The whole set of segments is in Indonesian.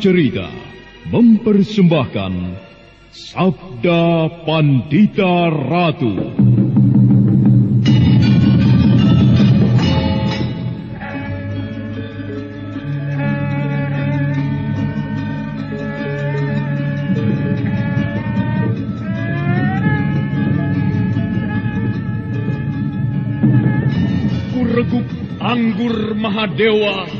Cerita mempersembahkan Sabda Pandita Ratu. Kuregup anggur Mahadewa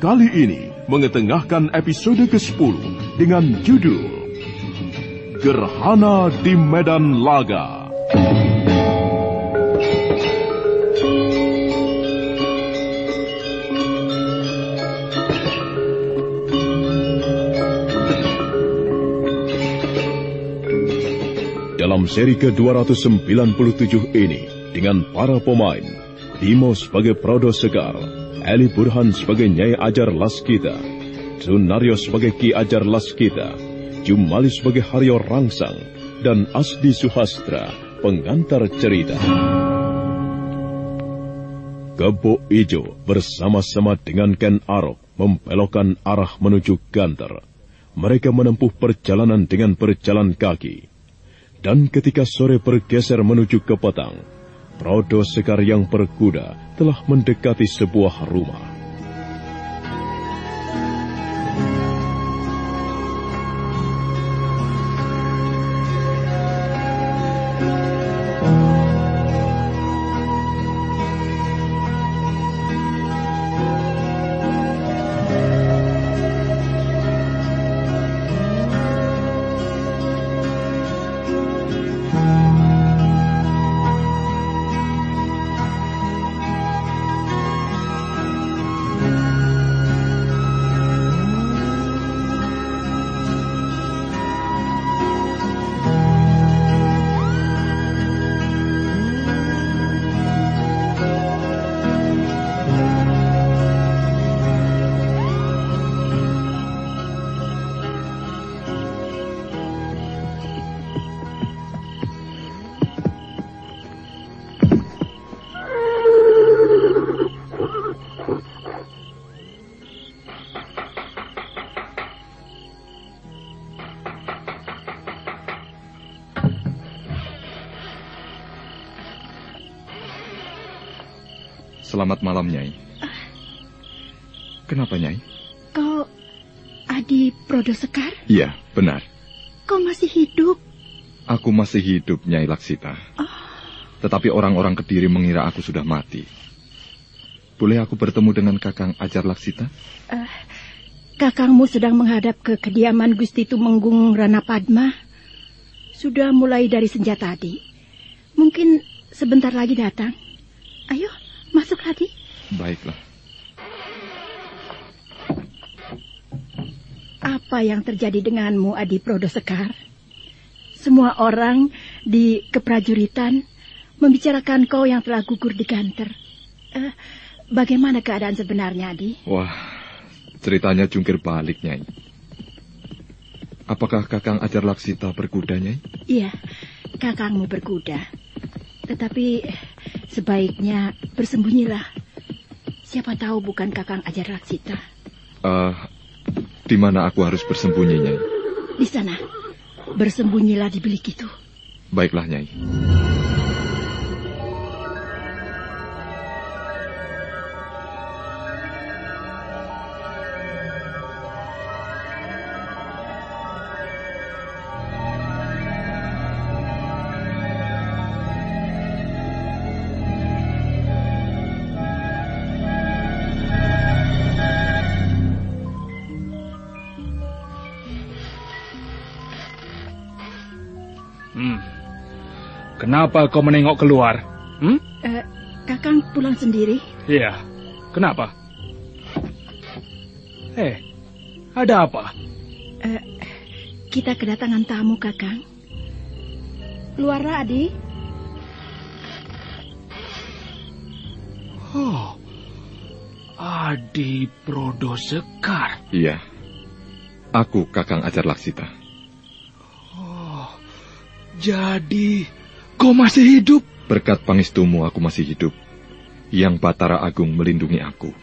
kali ini mengetengahkan episode ke-10 dengan judul Gerhana di Medan Laga. Dalam seri ke-297 ini, dengan para pemain, Bimo sebagai Prodo Segar, Eli Burhan sebagai Nyai Ajar Laskita, Sunaryo sebagai Ki Ajar Laskita, Jumali sebagai Haryo Rangsang, dan Asdi Suhastra, pengantar cerita. Kebo Ijo bersama-sama dengan Ken Arok membelokkan arah menuju Ganter. Mereka menempuh perjalanan dengan berjalan kaki. Dan ketika sore bergeser menuju ke petang, Prodo Sekar yang berkuda telah mendekati sebuah rumah. Kenapa, Nyai? Kau Adi Prodo Sekar? Iya, benar. Kau masih hidup? Aku masih hidup, Nyai Laksita. Tetapi orang-orang Kediri mengira aku sudah mati. Boleh aku bertemu dengan Kakang Ajar Laksita? Kakangmu sedang menghadap ke kediaman Gusti Tumenggung Rana Padma. Sudah mulai dari senja tadi. Mungkin sebentar lagi datang. Ayo, masuk lagi. Baiklah. Apa yang terjadi denganmu, Adi Prodo Sekar? Semua orang di keprajuritan membicarakan kau yang telah gugur di kantor. Eh, bagaimana keadaan sebenarnya, Adi? Wah, ceritanya jungkir balik, Nyai. Apakah Kakang Ajar Laksita berkuda, Nyai? Iya, kakangmu berkuda. Tetapi sebaiknya bersembunyilah. Siapa tahu bukan kakang Ajar Laksita. Eh, di mana aku harus bersembunyi, Nyai? Di sana, bersembunyilah di bilik itu. Baiklah, Nyai. Kenapa kau menengok keluar? Hmm? Eh, kakang pulang sendiri. Iya. Kenapa? Eh, ada apa? Eh, kita kedatangan tamu, kakang. Luarlah, Adi. Oh, Adi Prodo Sekar. Iya. Aku Kakang Ajar Laksita. Oh, jadi kau masih hidup? Berkat pangestumu aku masih hidup. Yang Batara Agung melindungi aku.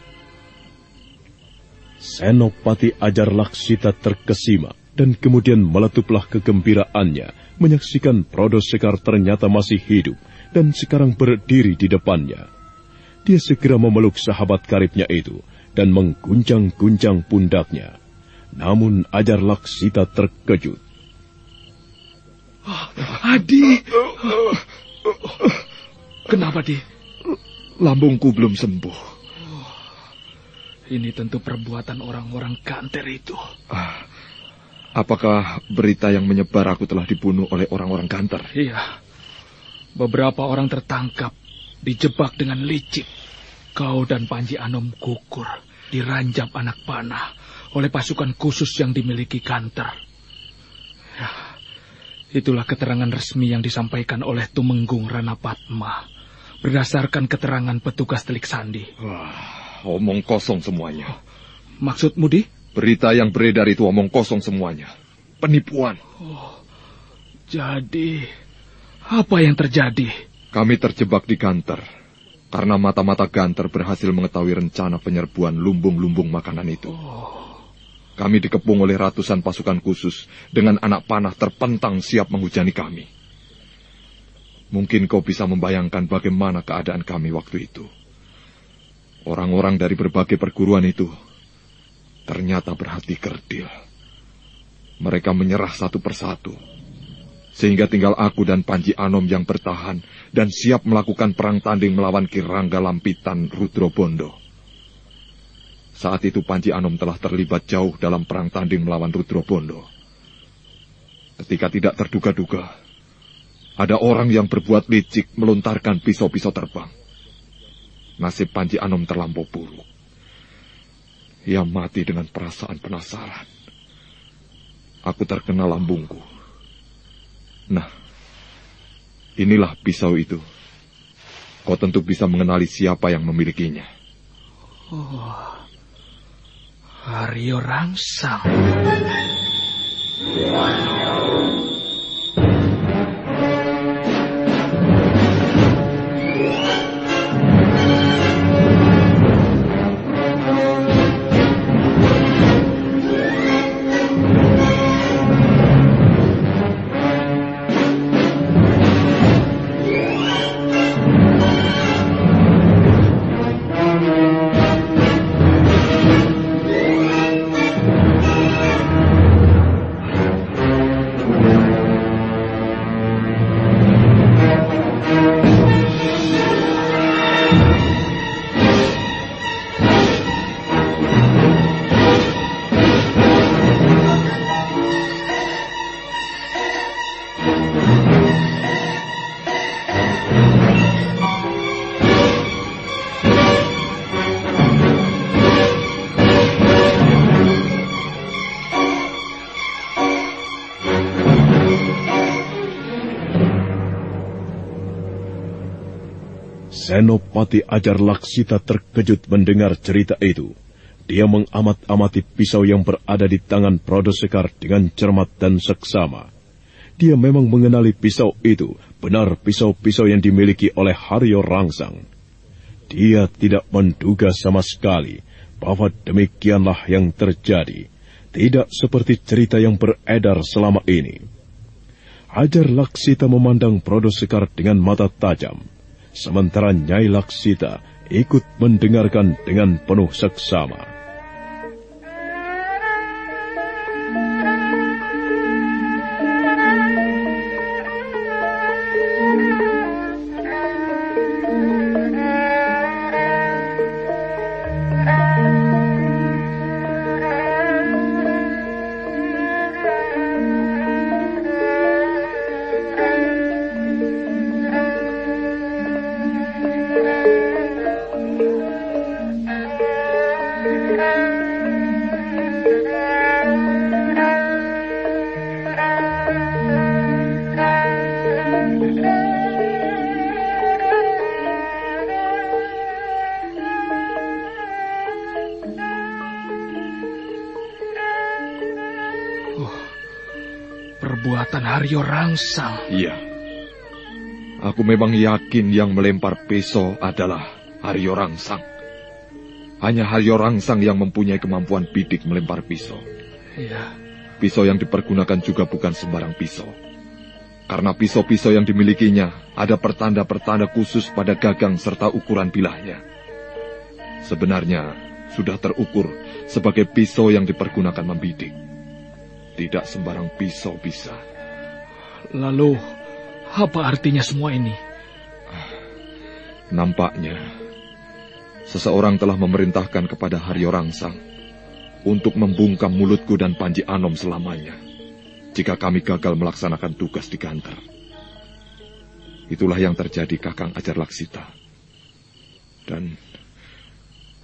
Senopati Ajar Laksita terkesima dan kemudian meletuplah kegembiraannya menyaksikan Prodo Sekar ternyata masih hidup dan sekarang berdiri di depannya. Dia segera memeluk sahabat karibnya itu dan mengguncang-guncang pundaknya. Namun Ajar Laksita terkejut. Adi. Kenapa, Di? Lambungku belum sembuh. Ini tentu perbuatan orang-orang kanter itu. Ah, apakah berita yang menyebar aku telah dibunuh oleh orang-orang kantor? Iya. Beberapa orang tertangkap, dijebak dengan licik. Kau dan Panji Anom gugur, diranjap anak panah oleh pasukan khusus yang dimiliki kantor. Ya, itulah keterangan resmi yang disampaikan oleh Tumenggung Rana Padma berdasarkan keterangan petugas Telik Sandi. Wah, omong kosong semuanya. Maksudmu, Di? Berita yang beredar itu omong kosong semuanya. Penipuan. Jadi, apa yang terjadi? Kami terjebak di Ganter. Karena mata-mata Ganter berhasil mengetahui rencana penyerbuan lumbung-lumbung makanan itu. Kami dikepung oleh ratusan pasukan khusus dengan anak panah terpentang siap menghujani kami. Mungkin kau bisa membayangkan bagaimana keadaan kami waktu itu. Orang-orang dari berbagai perguruan itu ternyata berhati kerdil. Mereka menyerah satu persatu. Sehingga tinggal aku dan Panji Anom yang bertahan dan siap melakukan perang tanding melawan Kirangga Lampitan Rudro Bondo. Saat itu Panji Anom telah terlibat jauh dalam perang tanding melawan Rudro Bondo. Ketika tidak terduga-duga, ada orang yang berbuat licik melontarkan pisau-pisau terbang. Nasib Panji Anom terlampau buruk. Ia mati dengan perasaan penasaran. Aku terkena lambungku. Nah, inilah pisau itu. Kau tentu bisa mengenali siapa yang memilikinya. Aryo Rangsang. Senopati Ajar Laksita terkejut mendengar cerita itu. Dia mengamat-amati pisau yang berada di tangan Prodo Sekar dengan cermat dan seksama. Dia memang mengenali pisau itu, benar pisau-pisau yang dimiliki oleh Haryo Rangsang. Dia tidak menduga sama sekali bahwa demikianlah yang terjadi, tidak seperti cerita yang beredar selama ini. Hajar Laksita memandang Prodo Sekar dengan mata tajam sementara Nyai Laksita ikut mendengarkan dengan penuh seksama. Rangsang. Iya. Aku memang yakin yang melempar pisau adalah Aryo Rangsang. Hanya Aryo Rangsang yang mempunyai kemampuan bidik melempar pisau. Iya. Pisau yang dipergunakan juga bukan sembarang pisau. Karena pisau-pisau yang dimilikinya ada pertanda-pertanda khusus pada gagang serta ukuran bilahnya. Sebenarnya sudah terukur sebagai pisau yang dipergunakan membidik. Tidak sembarang pisau bisa. Lalu, apa artinya semua ini? Nampaknya, seseorang telah memerintahkan kepada Haryo Rangsang untuk membungkam mulutku dan Panji Anom selamanya jika kami gagal melaksanakan tugas di kantor. Itulah yang terjadi Kakang Ajar Laksita. Dan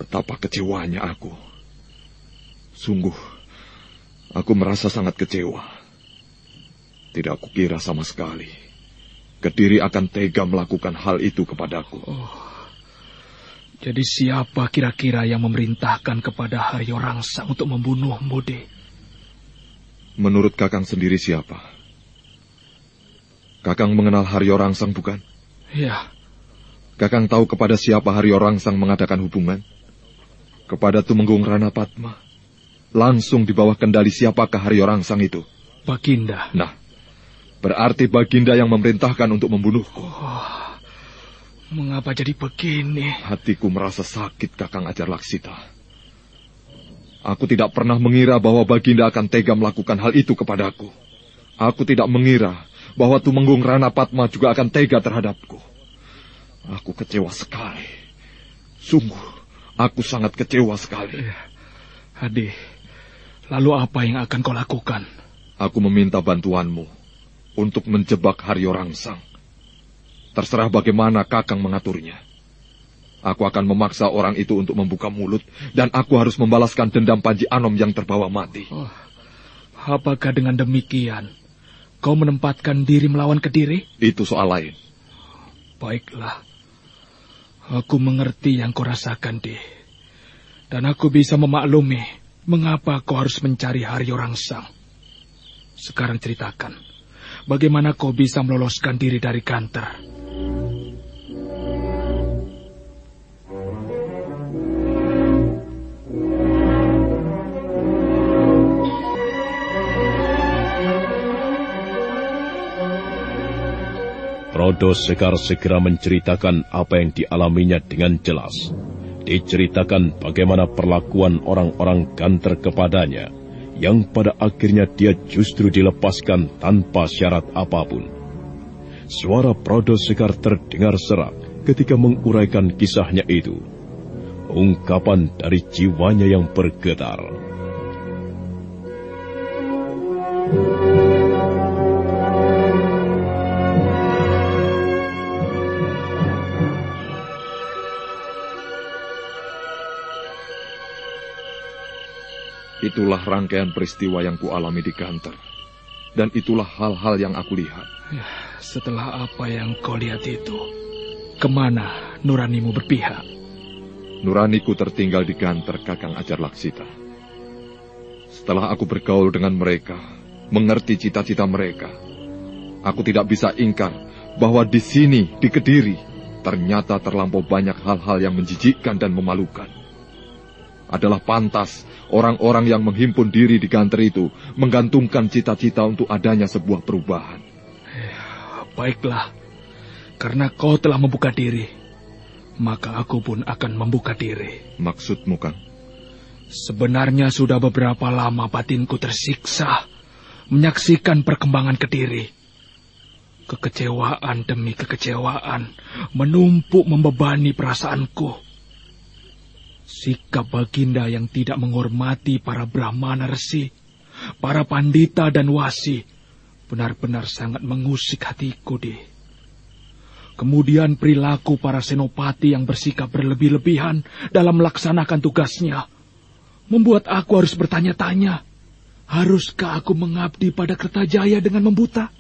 betapa kecewanya aku. Sungguh, aku merasa sangat kecewa. Tidak kukira sama sekali. Kediri akan tega melakukan hal itu kepadaku. Oh. Jadi siapa kira-kira yang memerintahkan kepada Haryo Rangsa untuk membunuh Mode? Menurut Kakang sendiri siapa? Kakang mengenal Haryo Rangsang bukan? Ya. Kakang tahu kepada siapa Haryo Rangsang mengadakan hubungan? Kepada Tumenggung Rana Padma. Langsung di bawah kendali siapakah Haryo Rangsang itu? Baginda. Nah, Berarti Baginda yang memerintahkan untuk membunuhku. Oh, mengapa jadi begini? Hatiku merasa sakit, Kakang Ajar Laksita. Aku tidak pernah mengira bahwa Baginda akan tega melakukan hal itu kepadaku. Aku tidak mengira bahwa Tumenggung Rana Padma juga akan tega terhadapku. Aku kecewa sekali. Sungguh, aku sangat kecewa sekali. Adi, lalu apa yang akan kau lakukan? Aku meminta bantuanmu untuk menjebak Haryo Rangsang. Terserah bagaimana Kakang mengaturnya. Aku akan memaksa orang itu untuk membuka mulut, dan aku harus membalaskan dendam Panji Anom yang terbawa mati. Oh, apakah dengan demikian, kau menempatkan diri melawan Kediri? Itu soal lain. Baiklah. Aku mengerti yang kau rasakan, Di. Dan aku bisa memaklumi mengapa kau harus mencari Haryo Rangsang. Sekarang ceritakan. Bagaimana kau bisa meloloskan diri dari kantor? Prodo Sekar segera menceritakan apa yang dialaminya dengan jelas. Diceritakan bagaimana perlakuan orang-orang kantor kepadanya yang pada akhirnya dia justru dilepaskan tanpa syarat apa pun. Suara Prodo Sekar terdengar serak ketika menguraikan kisahnya itu. Ungkapan dari jiwanya yang bergetar. Thank you. Itulah rangkaian peristiwa yang kualami di kantor. Dan itulah hal-hal yang aku lihat. Ya, setelah apa yang kau lihat itu, ke mana nuranimu berpihak? Nuraniku tertinggal di Ganter Kakang Ajar Laksita. Setelah aku bergaul dengan mereka, mengerti cita-cita mereka, aku tidak bisa ingkar bahwa di sini, di Kediri, ternyata terlampau banyak hal-hal yang menjijikkan dan memalukan. Adalah pantas orang-orang yang menghimpun diri di Ganter itu menggantungkan cita-cita untuk adanya sebuah perubahan. Baiklah, karena kau telah membuka diri, maka aku pun akan membuka diri. Maksudmu, Kang? Sebenarnya sudah beberapa lama batinku tersiksa menyaksikan perkembangan Kediri. Kekecewaan demi kekecewaan menumpuk membebani perasaanku. Sikap Baginda yang tidak menghormati para Brahmana resi, para pandita dan wasi, benar-benar sangat mengusik hatiku, di. Kemudian perilaku para senopati yang bersikap berlebih-lebihan dalam melaksanakan tugasnya, membuat aku harus bertanya-tanya, haruskah aku mengabdi pada Kertajaya dengan membuta?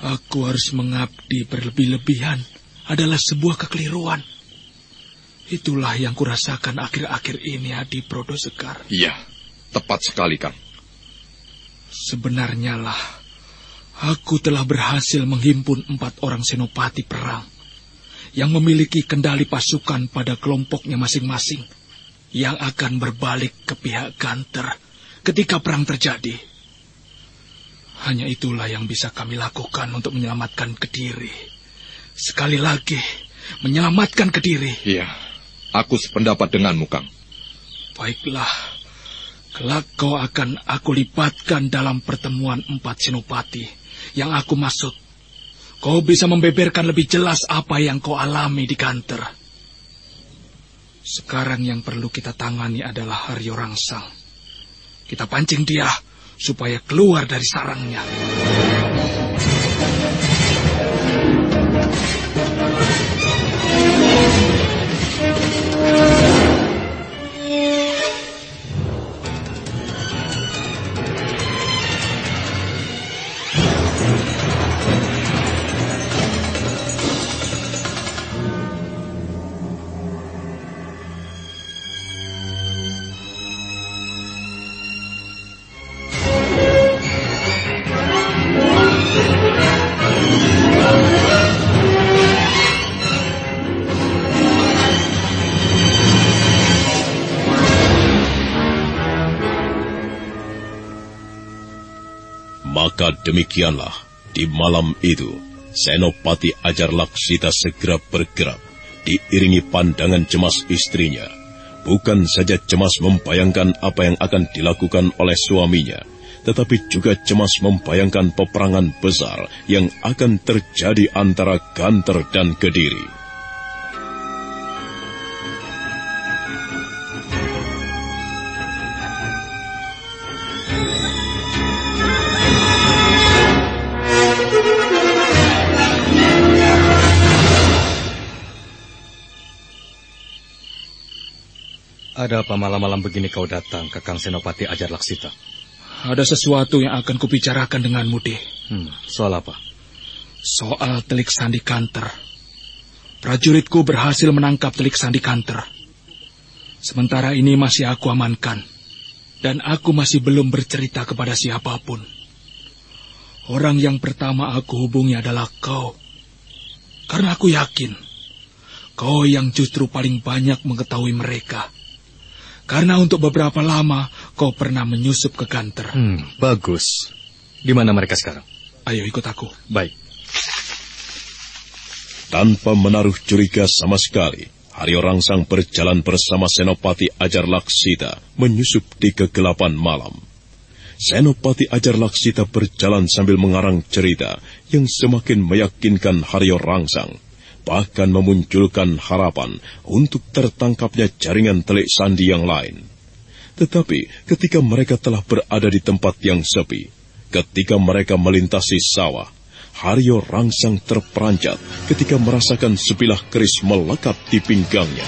Aku harus mengabdi berlebih-lebihan adalah sebuah kekeliruan. Itulah yang kurasakan akhir-akhir ini, Adi Prodo Sekar. Iya, tepat sekali, Kang. Sebenarnya lah, aku telah berhasil menghimpun empat orang senopati perang yang memiliki kendali pasukan pada kelompoknya masing-masing yang akan berbalik ke pihak Ganter ketika perang terjadi. Hanya itulah yang bisa kami lakukan untuk menyelamatkan Kediri. Sekali lagi, menyelamatkan Kediri. Iya, aku sependapat denganmu, Kang. Baiklah, kelak kau akan aku libatkan dalam pertemuan empat senopati yang aku maksud. Kau bisa membeberkan lebih jelas apa yang kau alami di kantor. Sekarang yang perlu kita tangani adalah Haryo Rangsang. Kita pancing dia supaya keluar dari sarangnya. Demikianlah, di malam itu, Senopati Ajar Laksita segera bergerak, diiringi pandangan cemas istrinya. Bukan saja cemas membayangkan apa yang akan dilakukan oleh suaminya, tetapi juga cemas membayangkan peperangan besar yang akan terjadi antara Ganter dan Kediri. Ada apa malam-malam begini kau datang ke Kang Senopati Ajar Laksita? Ada sesuatu yang akan kubicarakan denganmu, De. Hmm, soal apa? Soal telik sandi kanter. Prajuritku berhasil menangkap telik sandi kanter. Sementara ini masih aku amankan. Dan aku masih belum bercerita kepada siapa pun. Orang yang pertama aku hubungi adalah kau. Karena aku yakin, kau yang justru paling banyak mengetahui mereka. Karena untuk beberapa lama kau pernah menyusup ke kantor. Hmm, bagus. Di mana mereka sekarang? Ayo ikut aku. Baik. Tanpa menaruh curiga sama sekali, Haryo Rangsang berjalan bersama Senopati Ajar Laksita menyusup di kegelapan malam. Senopati Ajar Laksita berjalan sambil mengarang cerita yang semakin meyakinkan Haryo Rangsang bahkan memunculkan harapan untuk tertangkapnya jaringan telik sandi yang lain. Tetapi ketika mereka telah berada di tempat yang sepi, ketika mereka melintasi sawah, Haryo rangsang terperanjat ketika merasakan sebilah keris melekat di pinggangnya.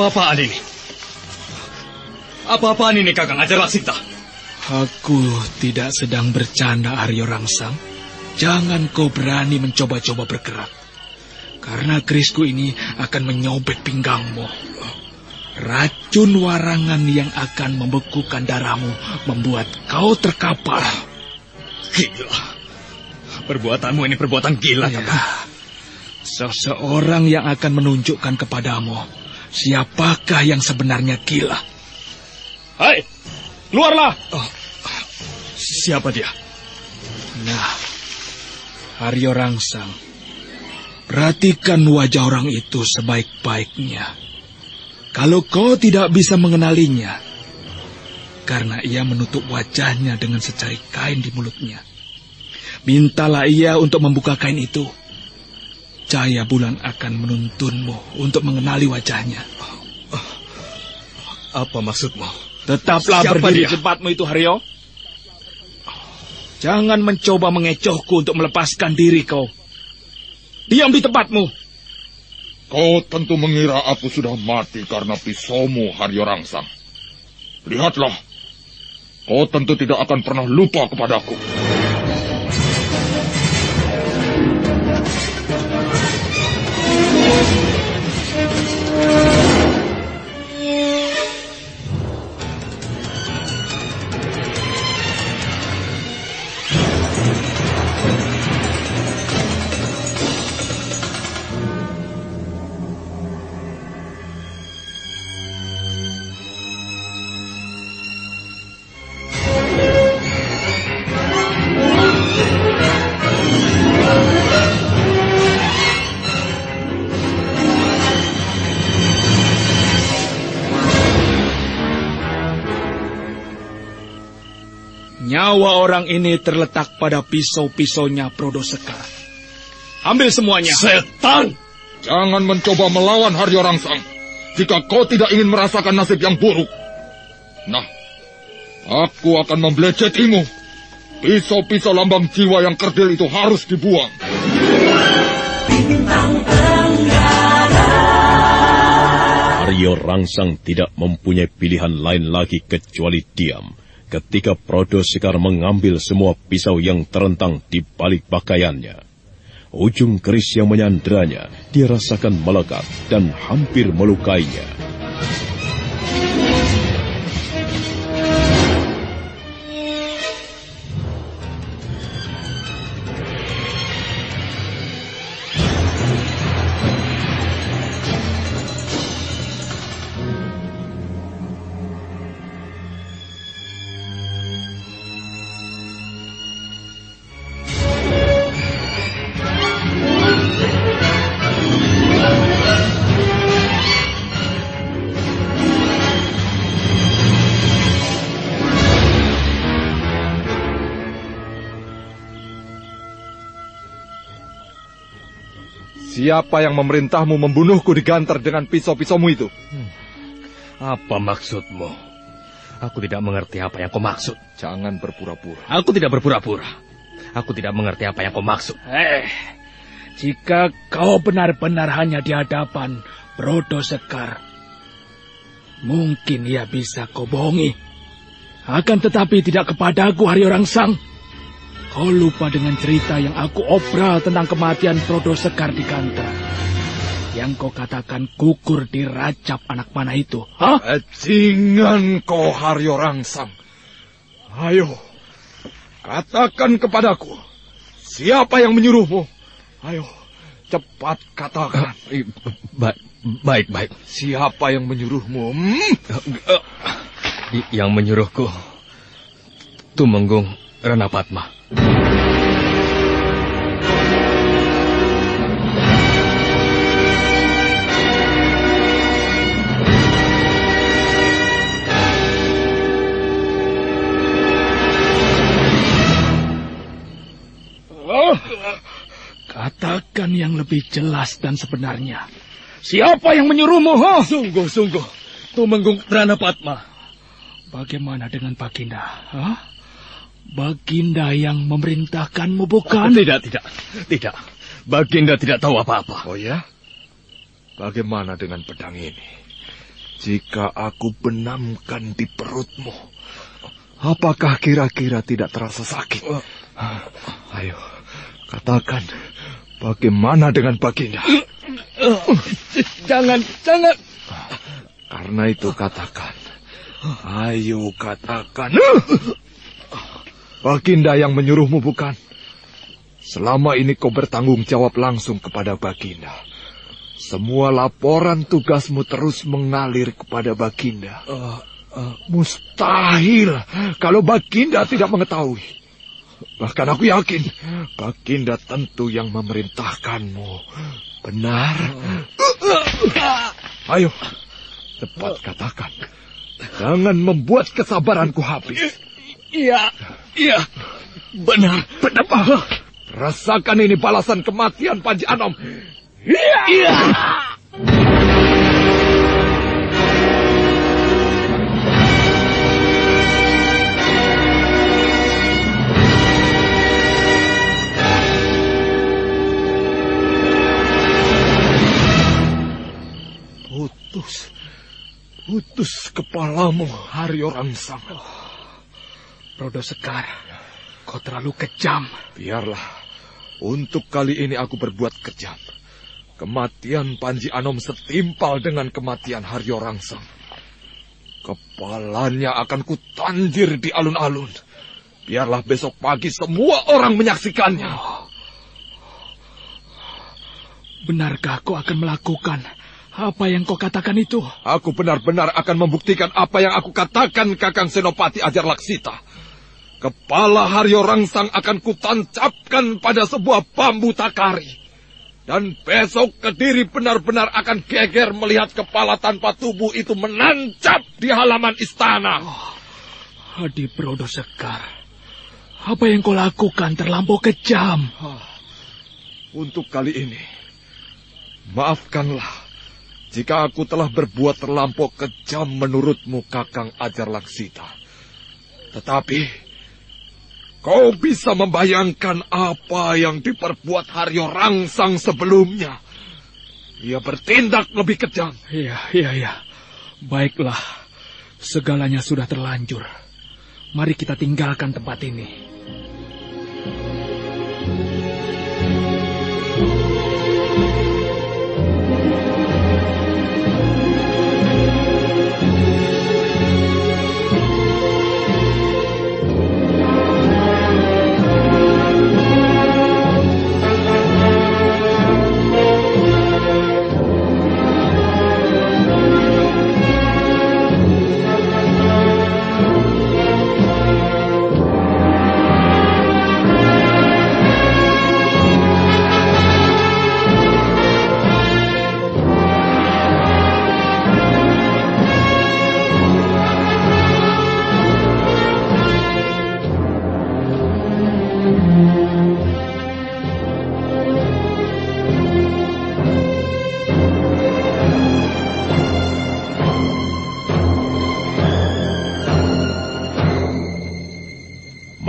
Apa-apaan ini? Apa-apaan ini Kakang Ajar Laksita? Aku tidak sedang bercanda Aryo Rangsang. Jangan kau berani mencoba-coba bergerak. Karena kerisku ini akan menyobek pinggangmu. Racun warangan yang akan membekukan darahmu membuat kau terkapar. Gila. Perbuatanmu ini perbuatan gila, Ya. Kakang. Seseorang yang akan menunjukkan kepadamu siapakah yang sebenarnya gila. Hai, keluarlah. Oh, siapa dia? Nah, Aryo Rangsang, perhatikan wajah orang itu sebaik-baiknya. Kalau kau tidak bisa mengenalinya, karena ia menutup wajahnya dengan secari kain di mulutnya, mintalah ia untuk membuka kain itu. Cahaya bulan akan menuntunmu untuk mengenali wajahnya. Apa maksudmu? Tetaplah Siapa berdiri dia? di tempatmu itu, Haryo. Jangan mencoba mengecohku untuk melepaskan diri kau. Diam di tempatmu. Kau tentu mengira aku sudah mati karena pisaumu, Haryo Rangsang. Lihatlah, kau tentu tidak akan pernah lupa kepadaku. Orang ini terletak pada pisau-pisaunya Prodo Sekar. Ambil semuanya. Setan! Jangan mencoba melawan Haryo Rangsang jika kau tidak ingin merasakan nasib yang buruk. Nah, aku akan membelecetimu. Pisau-pisau lambang jiwa yang kerdil itu harus dibuang. Aryo Rangsang tidak mempunyai pilihan lain lagi kecuali diam ketika Prodo Sekar mengambil semua pisau yang terentang di balik pakaiannya. Ujung keris yang menyandranya dia rasakan melekat dan hampir melukainya. Siapa yang memerintahmu membunuhku di gantar dengan pisau-pisaumu itu? Apa maksudmu? Aku tidak mengerti apa yang kau maksud. Jangan berpura-pura. Aku tidak berpura-pura. Aku tidak mengerti apa yang kau maksud. Eh, jika kau benar-benar hanya di hadapan Prodo Sekar, mungkin ia bisa kau bohongi. Akan tetapi tidak kepadaku Haryo Rangsang. Kau lupa dengan cerita yang aku obral tentang kematian Prodo Sekar di Kantra. Yang kau katakan gugur di racap anak panah itu. Hah? Bajingan kau Haryo Rangsang. Ayo, katakan kepadaku. Siapa yang menyuruhmu? Ayo, cepat katakan. Baik, baik, baik. Siapa yang menyuruhmu? Hmm? I- Yang menyuruhku, Tumenggung Rana Padma. Oh, katakan yang lebih jelas dan sebenarnya. Siapa yang menyuruhmu? huh? Sungguh, sungguh. Tumenggung Rana Padma. Bagaimana dengan Baginda? Hah? Baginda yang memerintahkanmu bukan? Tidak, tidak. Tidak. Baginda tidak tahu apa-apa. Oh ya? Bagaimana dengan pedang ini? Jika aku benamkan di perutmu, apakah kira-kira tidak terasa sakit? Ayo, katakan, bagaimana dengan Baginda? Jangan, jangan. Karena itu katakan. Ayo katakan. Baginda yang menyuruhmu bukan? Selama ini kau bertanggung jawab langsung kepada Baginda. Semua laporan tugasmu terus mengalir kepada Baginda. Uh, uh, mustahil kalau Baginda tidak mengetahui. Bahkan aku yakin Baginda tentu yang memerintahkanmu. Benar? Ayo, cepat katakan. Jangan membuat kesabaranku habis. Iya, iya, benar, benar. Rasakan ini balasan kematian Panji Anom. Iya. iya. Putus. Putus kepalamu, Hari Orang Rodo Sekar, kau terlalu kejam. Biarlah. Untuk kali ini aku berbuat kejam. Kematian Panji Anom setimpal dengan kematian Haryo Rangsang. Kepalanya akan kutanjir di alun-alun. Biarlah besok pagi semua orang menyaksikannya. Benarkah kau akan melakukan apa yang kau katakan itu? Aku benar-benar akan membuktikan apa yang aku katakan, Kakang Senopati Ajar Laksita. Kepala Haryo Rangsang akan kutancapkan pada sebuah bambu takari. Dan besok Kediri benar-benar akan geger melihat kepala tanpa tubuh itu menancap di halaman istana. Oh, Adi Brodo Sekar, apa yang kau lakukan terlampau kejam. Oh, untuk kali ini, maafkanlah jika aku telah berbuat terlampau kejam menurutmu Kakang Ajar Laksita. Tetapi, Kau bisa membayangkan apa yang diperbuat Haryo Rangsang sebelumnya. Ia bertindak lebih kejam. Iya, iya, iya. Baiklah, segalanya sudah terlanjur. Mari kita tinggalkan tempat ini.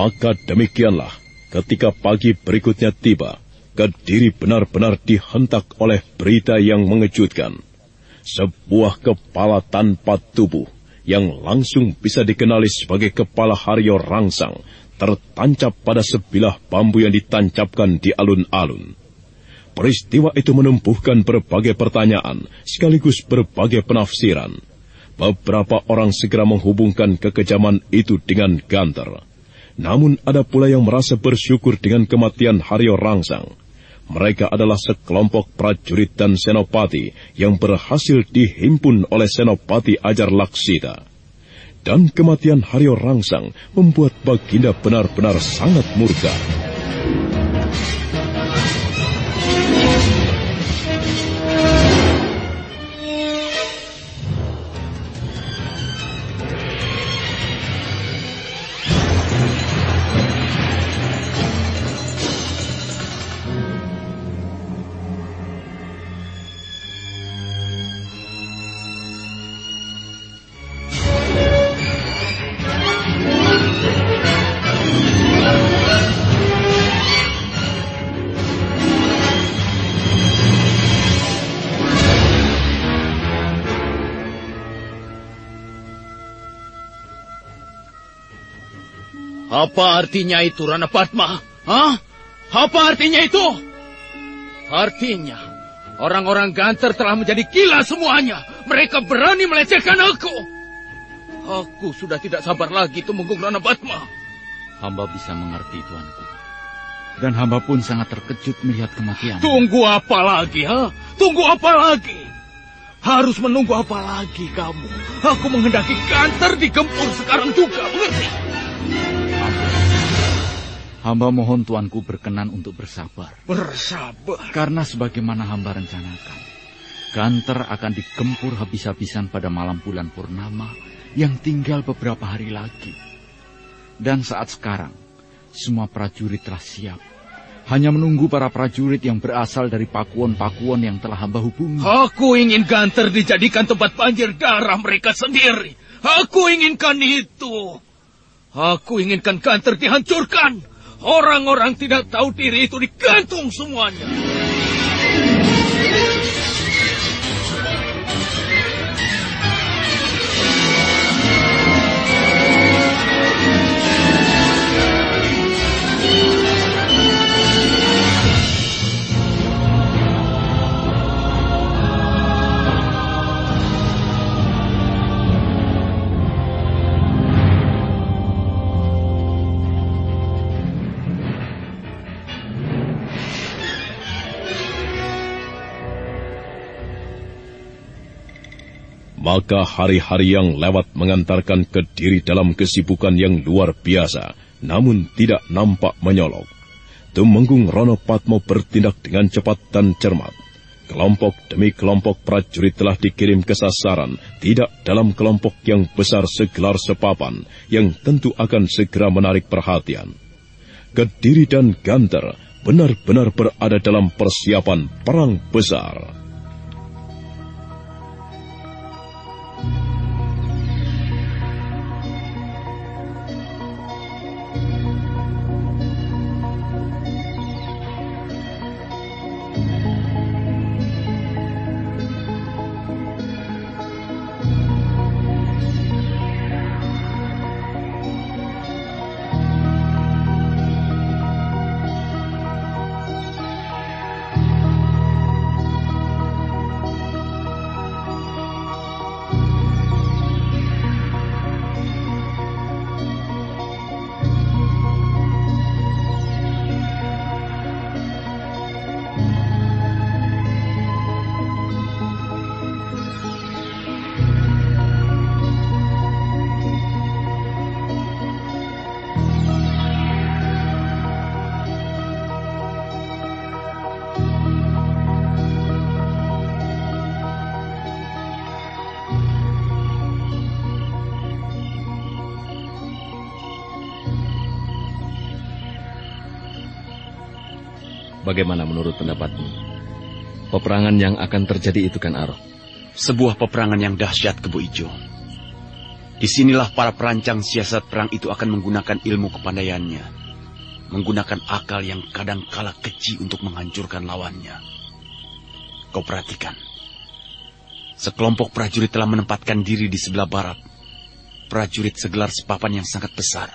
Maka demikianlah ketika pagi berikutnya tiba, Kediri benar-benar dihentak oleh berita yang mengejutkan. Sebuah kepala tanpa tubuh yang langsung bisa dikenali sebagai kepala Haryo Rangsang tertancap pada sebilah bambu yang ditancapkan di alun-alun. Peristiwa itu menumbuhkan berbagai pertanyaan sekaligus berbagai penafsiran. Beberapa orang segera menghubungkan kekejaman itu dengan Ganter. Namun ada pula yang merasa bersyukur dengan kematian Haryo Rangsang. Mereka adalah sekelompok prajurit dan senopati yang berhasil dihimpun oleh senopati Ajar Laksita. Dan kematian Haryo Rangsang membuat Baginda benar-benar sangat murka. Apa artinya itu, Rana Padma? Hah? Apa artinya itu? Artinya, orang-orang Ganter telah menjadi gila semuanya. Mereka berani melecehkan aku. Aku sudah tidak sabar lagi Tumenggung Rana Padma. Hamba bisa mengerti, Tuanku. Dan hamba pun sangat terkejut melihat kematian. Tunggu apa lagi, ha? Tunggu apa lagi? Harus menunggu apa lagi kamu? Aku menghendaki Ganter digempur sekarang juga, mengerti? Hamba mohon tuanku berkenan untuk bersabar. Bersabar? Karena sebagaimana hamba rencanakan, Ganter akan digempur habis-habisan pada malam bulan purnama yang tinggal beberapa hari lagi. Dan saat sekarang, semua prajurit telah siap. Hanya menunggu para prajurit yang berasal dari pakuan-pakuan yang telah hamba hubungi. Aku ingin Ganter dijadikan tempat banjir darah mereka sendiri. Aku inginkan itu. Aku inginkan Ganter dihancurkan. Orang-orang tidak tahu diri itu digantung semuanya. Maka hari-hari yang lewat mengantarkan ke diri dalam kesibukan yang luar biasa, namun tidak nampak menyolok. Tumenggung Rono Patmo bertindak dengan cepat dan cermat. Kelompok demi kelompok prajurit telah dikirim ke sasaran, tidak dalam kelompok yang besar segelar sepapan, yang tentu akan segera menarik perhatian. Kediri dan Ganter benar-benar berada dalam persiapan perang besar. Bagaimana menurut pendapatmu? Peperangan yang akan terjadi itu kan Arok? Sebuah peperangan yang dahsyat Kebo Ijo. Di sinilah para perancang siasat perang itu akan menggunakan ilmu kepandaiannya. Menggunakan akal yang kadang kala kecil untuk menghancurkan lawannya. Kau perhatikan. Sekelompok prajurit telah menempatkan diri di sebelah barat. Prajurit segelar sepapan yang sangat besar.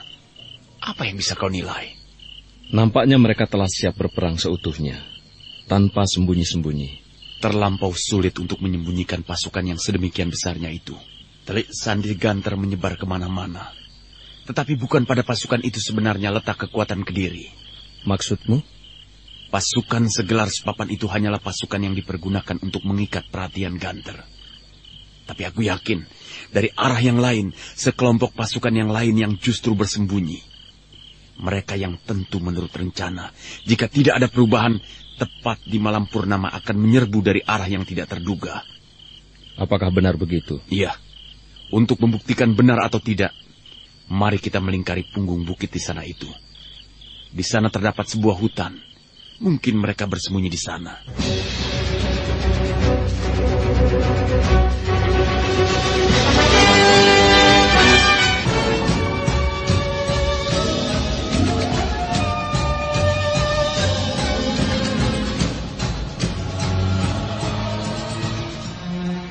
Apa yang bisa kau nilai? Nampaknya mereka telah siap berperang seutuhnya, tanpa sembunyi-sembunyi. Terlampau sulit untuk menyembunyikan pasukan yang sedemikian besarnya itu. Telik sandi ganter menyebar ke mana-mana. Tetapi bukan pada pasukan itu sebenarnya letak kekuatan Kediri. Maksudmu? Pasukan segelar sepapan itu hanyalah pasukan yang dipergunakan untuk mengikat perhatian Ganter. Tapi aku yakin, dari arah yang lain, sekelompok pasukan yang lain yang justru bersembunyi mereka yang tentu menurut rencana, jika tidak ada perubahan, tepat di malam purnama akan menyerbu dari arah yang tidak terduga. Apakah benar begitu? Iya. Untuk membuktikan benar atau tidak, mari kita melingkari punggung bukit di sana itu. Di sana terdapat sebuah hutan. Mungkin mereka bersembunyi di sana.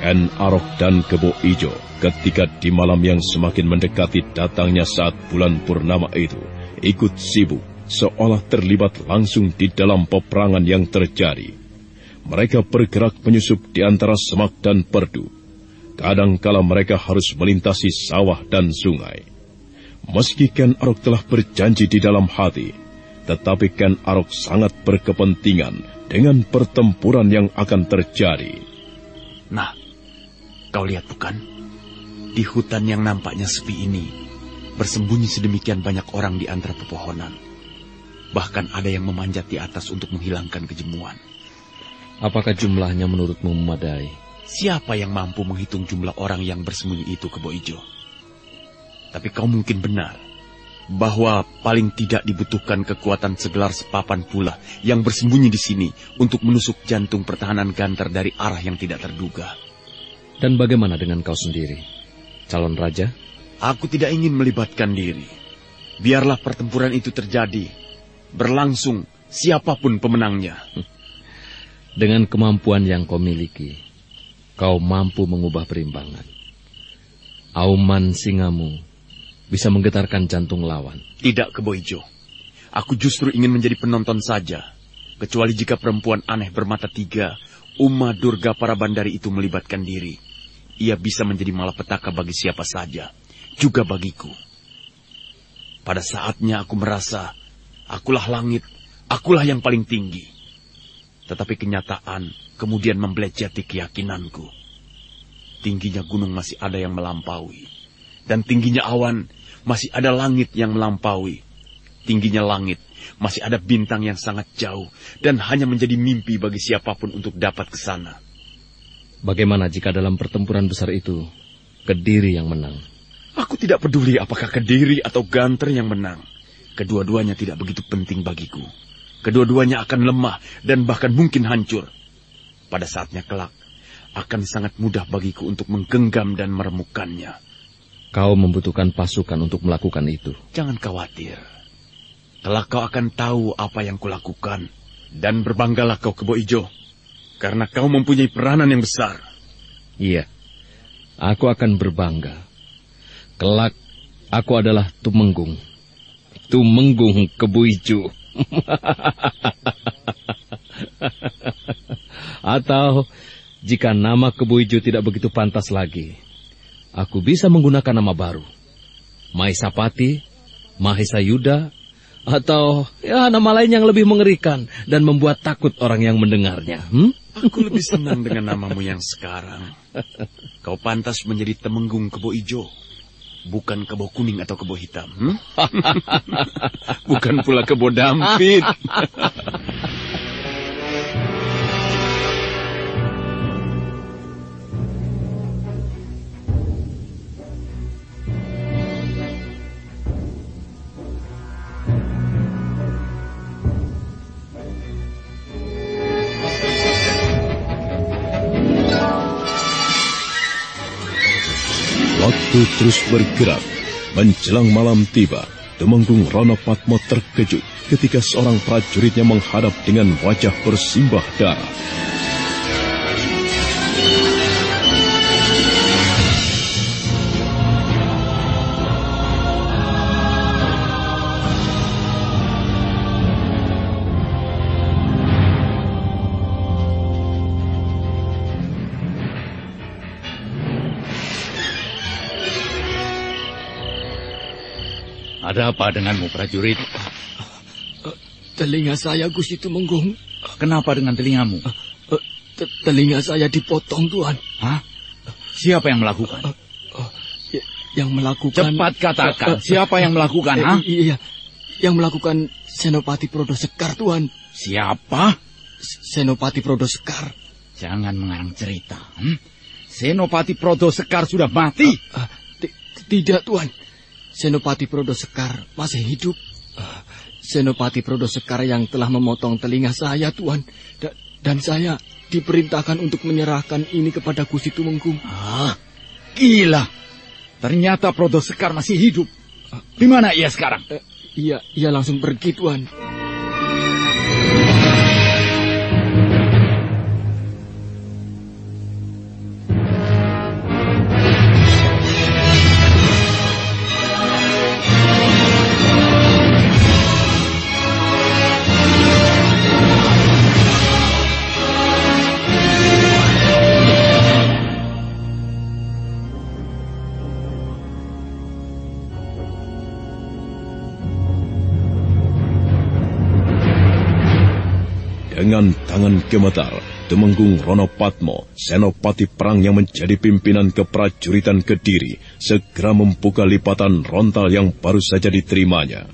Ken Arok dan Kebo Ijo Ketika di malam yang semakin mendekati datangnya saat bulan purnama itu, ikut sibuk, seolah terlibat langsung di dalam peperangan yang terjadi. Mereka bergerak menyusup di antara semak dan perdu. Kadangkala mereka harus melintasi sawah dan sungai. Meski Ken Arok telah berjanji di dalam hati, tetapi Ken Arok sangat berkepentingan dengan pertempuran yang akan terjadi. Nah, kau lihat bukan? Di hutan yang nampaknya sepi ini, bersembunyi sedemikian banyak orang di antara pepohonan. Bahkan ada yang memanjat di atas untuk menghilangkan kejemuan. Apakah jumlahnya menurutmu memadai? Siapa yang mampu menghitung jumlah orang yang bersembunyi itu ke Boijo? Tapi kau mungkin benar bahwa paling tidak dibutuhkan kekuatan segelar sepapan pula yang bersembunyi di sini untuk menusuk jantung pertahanan Ganter dari arah yang tidak terduga. Dan bagaimana dengan kau sendiri, calon raja? Aku tidak ingin melibatkan diri. Biarlah pertempuran itu terjadi, berlangsung siapa pun pemenangnya. Dengan kemampuan yang kau miliki, kau mampu mengubah perimbangan. Auman singamu bisa menggetarkan jantung lawan. Tidak, Keboijo. Aku justru ingin menjadi penonton saja. Kecuali jika perempuan aneh bermata tiga, Uma Durga para bandari itu melibatkan diri. Ia bisa menjadi malapetaka bagi siapa saja, juga bagiku. Pada saatnya aku merasa, akulah langit, akulah yang paling tinggi. Tetapi kenyataan kemudian membeleceti keyakinanku. Tingginya gunung masih ada yang melampaui dan tingginya awan masih ada langit yang melampaui. Tingginya langit masih ada bintang yang sangat jauh dan hanya menjadi mimpi bagi siapa pun untuk dapat ke sana. Bagaimana jika dalam pertempuran besar itu Kediri yang menang? Aku tidak peduli apakah Kediri atau Ganter yang menang. Kedua-duanya tidak begitu penting bagiku. Kedua-duanya akan lemah dan bahkan mungkin hancur. Pada saatnya kelak, akan sangat mudah bagiku untuk menggenggam dan meremukkannya. Kau membutuhkan pasukan untuk melakukan itu. Jangan khawatir. Kelak kau akan tahu apa yang kulakukan. Dan berbanggalah kau kebo ijo. Karena kau mempunyai peranan yang besar. Iya. Aku akan berbangga. Kelak aku adalah Tumenggung. Tumenggung kebo ijo. Atau jika nama kebo ijo tidak begitu pantas lagi, aku bisa menggunakan nama baru. Maisapati, Mahesa Yuda, atau ya nama lain yang lebih mengerikan dan membuat takut orang yang mendengarnya. Hmm? Aku lebih senang dengan namamu yang sekarang. Kau pantas menjadi temenggung kebo ijo. Bukan kebo kuning atau kebo hitam. Hmm? Bukan pula kebo dampit. Waktu terus bergerak. Menjelang malam tiba, Temenggung Rono Patmo terkejut ketika seorang prajuritnya menghadap dengan wajah bersimbah darah. Ada apa denganmu, prajurit? Telinga saya, Gusti Tumenggung. Kenapa dengan telingamu? Te- Telinga saya dipotong, Tuhan. Hah? Siapa yang melakukan? Y- Yang melakukan... Cepat katakan, siapa yang melakukan, Eh, ha? Iya, yang melakukan Senopati Prodo Sekar, Tuhan. Siapa? Senopati Prodo Sekar. Jangan mengarang cerita. Hmm? Senopati Prodo Sekar sudah mati. Ti- Tidak, Tuhan. Senopati Prodo Sekar masih hidup. Senopati Prodo Sekar yang telah memotong telinga saya, Tuhan. Da- dan saya diperintahkan untuk menyerahkan ini kepada Gusti Tumenggung. Ah, gila. Ternyata Prodo Sekar masih hidup. Di mana ia sekarang? Eh, Iya, ia langsung pergi, Tuhan. Dengan tangan gemetar, Temenggung Rono Patmo, senopati perang yang menjadi pimpinan keprajuritan Kediri, segera membuka lipatan rontal yang baru saja diterimanya.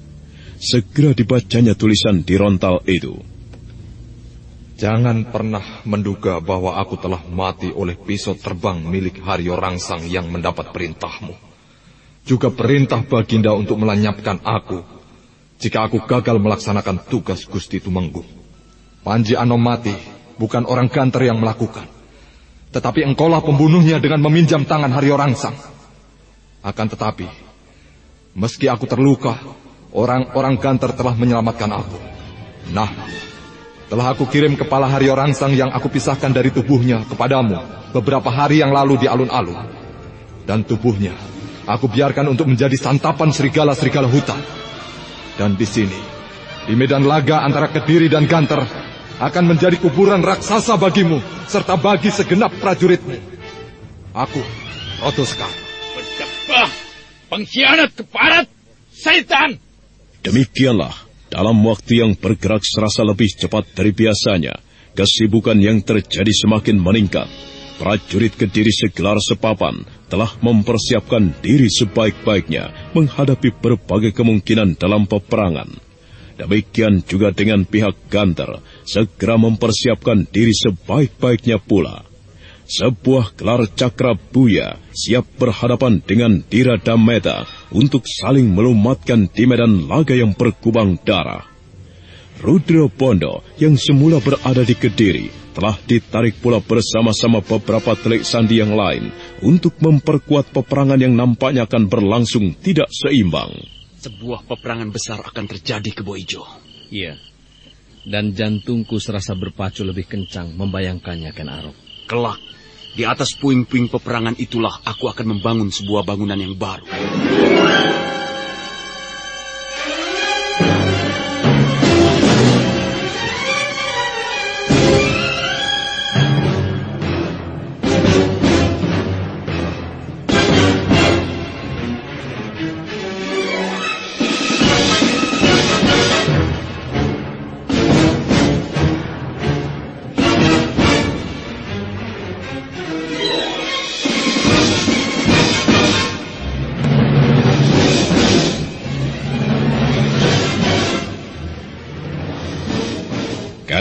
Segera dibacanya tulisan di rontal itu. Jangan pernah menduga bahwa aku telah mati oleh pisau terbang milik Haryo Rangsang yang mendapat perintahmu. Juga perintah Baginda untuk melenyapkan aku jika aku gagal melaksanakan tugas Gusti Tumenggung. Panji Anomati bukan orang ganter yang melakukan. Tetapi engkaulah pembunuhnya dengan meminjam tangan Haryo Rangsang. Akan tetapi, meski aku terluka, orang-orang ganter telah menyelamatkan aku. Nah, telah aku kirim kepala Haryo Rangsang yang aku pisahkan dari tubuhnya kepadamu beberapa hari yang lalu di alun-alun. Dan tubuhnya aku biarkan untuk menjadi santapan serigala-serigala hutan. Dan di sini, di medan laga antara Kediri dan Ganter, akan menjadi kuburan raksasa bagimu serta bagi segenap prajuritmu. Aku, Rotoska. Berdebah, pengkhianat keparat, setan. Demikianlah, dalam waktu yang bergerak serasa lebih cepat dari biasanya, kesibukan yang terjadi semakin meningkat. Prajurit Kediri segelar sepapan telah mempersiapkan diri sebaik-baiknya menghadapi berbagai kemungkinan dalam peperangan. Demikian juga dengan pihak Ganter, segera mempersiapkan diri sebaik-baiknya pula. Sebuah gelar cakra buya siap berhadapan dengan Dira Dameta untuk saling melumatkan di medan laga yang berkubang darah. Rudra Bondo yang semula berada di Kediri telah ditarik pula bersama-sama beberapa telik sandi yang lain untuk memperkuat peperangan yang nampaknya akan berlangsung tidak seimbang. Sebuah peperangan besar akan terjadi ke Boijo. Iya. Dan jantungku serasa berpacu lebih kencang membayangkannya, Ken Arok. Kelak, di atas puing-puing peperangan itulah aku akan membangun sebuah bangunan yang baru.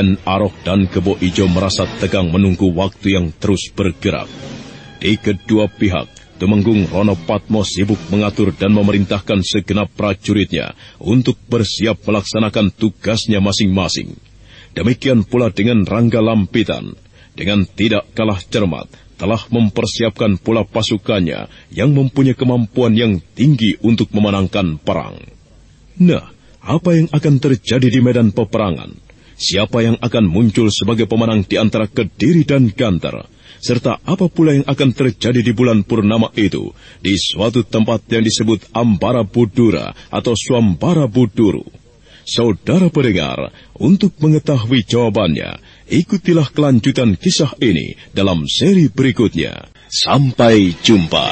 Ken Arok dan Kebo Ijo merasa tegang menunggu waktu yang terus bergerak. Di kedua pihak, Temenggung Rono Patmo sibuk mengatur dan memerintahkan segenap prajuritnya untuk bersiap melaksanakan tugasnya masing-masing. Demikian pula dengan Rangga Lampitan, dengan tidak kalah cermat, telah mempersiapkan pula pasukannya yang mempunyai kemampuan yang tinggi untuk memenangkan perang. Nah, apa yang akan terjadi di medan peperangan? Siapa yang akan muncul sebagai pemenang di antara Kediri dan Gantar, serta apa pula yang akan terjadi di bulan purnama itu di suatu tempat yang disebut Ambara Budura atau Swambara Buduru. Saudara pendengar, untuk mengetahui jawabannya, ikutilah kelanjutan kisah ini dalam seri berikutnya. Sampai jumpa.